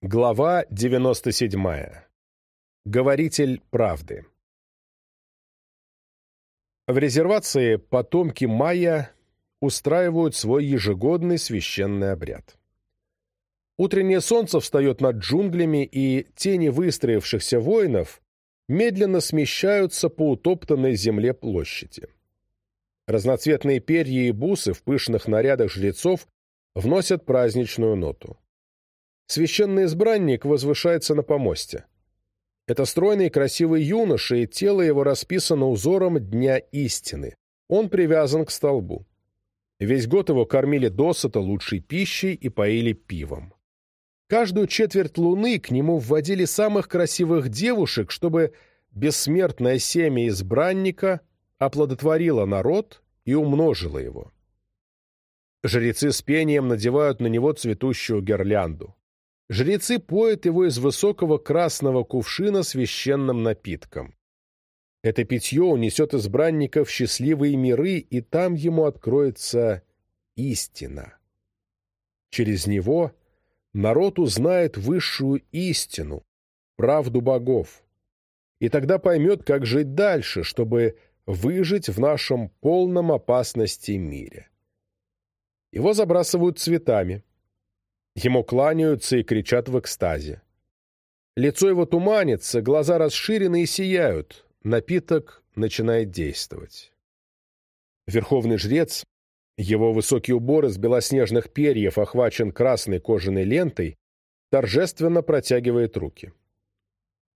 Глава 97. Говоритель правды. В резервации потомки майя устраивают свой ежегодный священный обряд. Утреннее солнце встает над джунглями, и тени выстроившихся воинов медленно смещаются по утоптанной земле площади. Разноцветные перья и бусы в пышных нарядах жрецов вносят праздничную ноту. Священный избранник возвышается на помосте. Это стройный красивый юноша, и тело его расписано узором Дня истины. Он привязан к столбу. Весь год его кормили досыта лучшей пищей и поили пивом. Каждую четверть луны к нему вводили самых красивых девушек, чтобы бессмертное семя избранника оплодотворило народ и умножило его. Жрецы с пением надевают на него цветущую гирлянду. Жрецы поют его из высокого красного кувшина священным напитком. Это питье унесет избранника в счастливые миры, и там ему откроется истина. Через него народ узнает высшую истину, правду богов, и тогда поймет, как жить дальше, чтобы выжить в нашем полном опасности мире. Его забрасывают цветами – Ему кланяются и кричат в экстазе. Лицо его туманится, глаза расширены и сияют. Напиток начинает действовать. Верховный жрец, его высокий убор из белоснежных перьев охвачен красной кожаной лентой, торжественно протягивает руки.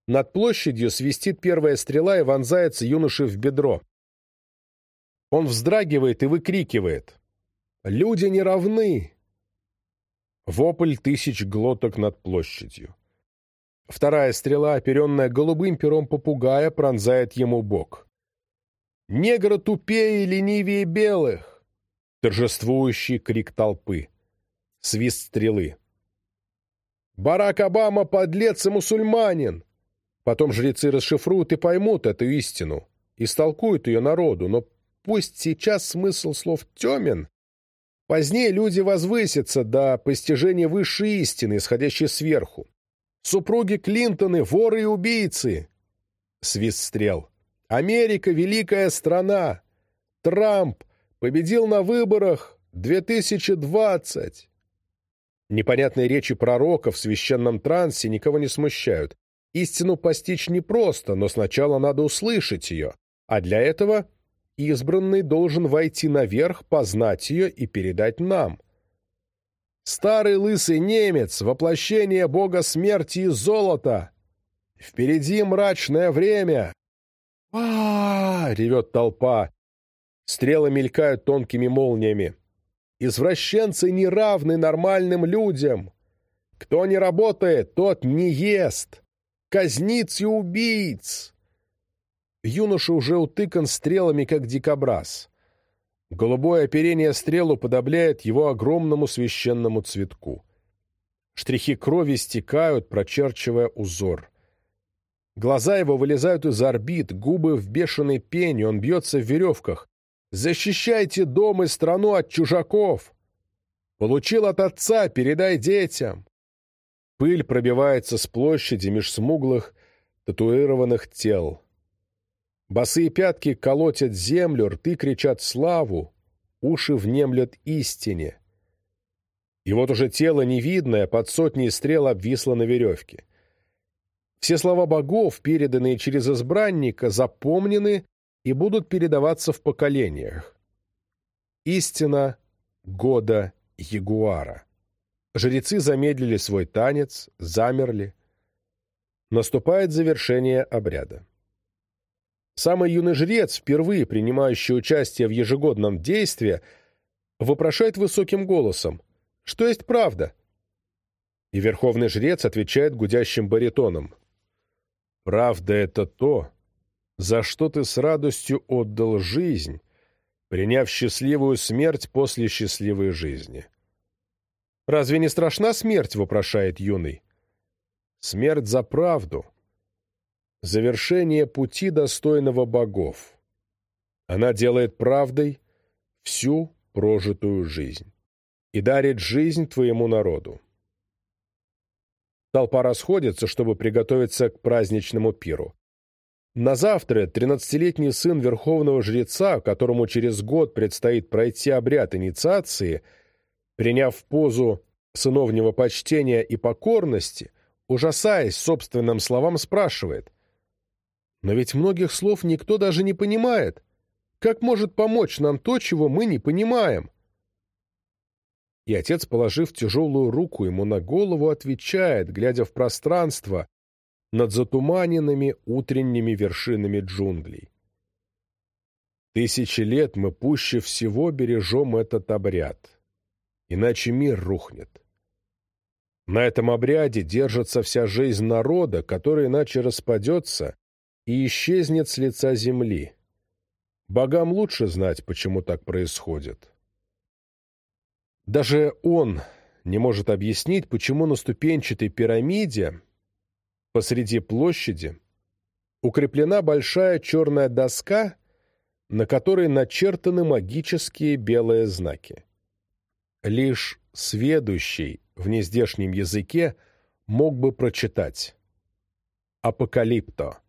Над площадью свистит первая стрела и вонзается юноше в бедро. Он вздрагивает и выкрикивает. «Люди не равны! Вопль тысяч глоток над площадью. Вторая стрела, оперенная голубым пером попугая, пронзает ему бок. «Негры тупее и ленивее белых!» Торжествующий крик толпы. Свист стрелы. «Барак Обама — подлец и мусульманин!» Потом жрецы расшифруют и поймут эту истину, истолкуют ее народу, но пусть сейчас смысл слов темен, Позднее люди возвысятся до постижения высшей истины, исходящей сверху. Супруги Клинтоны — воры и убийцы. Свист стрел. Америка — великая страна. Трамп победил на выборах 2020. Непонятные речи пророка в священном трансе никого не смущают. Истину постичь непросто, но сначала надо услышать ее, а для этого избранный должен войти наверх, познать ее и передать нам. Старый лысый немец, воплощение бога смерти и золота. Впереди мрачное время. а, ревет толпа. Стрелы мелькают тонкими молниями. Извращенцы не равны нормальным людям. Кто не работает, тот не ест. Казниц и убийц. Юноша уже утыкан стрелами, как дикобраз. Голубое оперение стрелу подобляет его огромному священному цветку. Штрихи крови стекают, прочерчивая узор. Глаза его вылезают из орбит, губы в бешеной пене, он бьется в веревках. «Защищайте дом и страну от чужаков!» «Получил от отца, передай детям!» Пыль пробивается с площади меж смуглых, татуированных тел. Босые пятки колотят землю, рты кричат славу, уши внемлят истине. И вот уже тело невидное под сотней стрел обвисло на веревке. Все слова богов, переданные через избранника, запомнены и будут передаваться в поколениях. Истина года ягуара. Жрецы замедлили свой танец, замерли. Наступает завершение обряда. Самый юный жрец, впервые принимающий участие в ежегодном действии, вопрошает высоким голосом «Что есть правда?» И верховный жрец отвечает гудящим баритоном «Правда — это то, за что ты с радостью отдал жизнь, приняв счастливую смерть после счастливой жизни». «Разве не страшна смерть?» — вопрошает юный. «Смерть за правду», завершение пути достойного богов. Она делает правдой всю прожитую жизнь и дарит жизнь твоему народу. Толпа расходится, чтобы приготовиться к праздничному пиру. На завтра тринадцатилетний сын верховного жреца, которому через год предстоит пройти обряд инициации, приняв позу сыновнего почтения и покорности, ужасаясь собственным словам, спрашивает. «Но ведь многих слов никто даже не понимает. Как может помочь нам то, чего мы не понимаем?» И отец, положив тяжелую руку ему на голову, отвечает, глядя в пространство, над затуманенными утренними вершинами джунглей. Тысячи лет мы пуще всего бережем этот обряд, иначе мир рухнет. На этом обряде держится вся жизнь народа, который иначе распадется и исчезнет с лица земли. Богам лучше знать, почему так происходит. Даже он не может объяснить, почему на ступенчатой пирамиде Посреди площади укреплена большая черная доска, на которой начертаны магические белые знаки. Лишь сведущий в нездешнем языке мог бы прочитать Апокалипто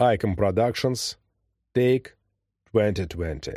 Icon Productions Take 2020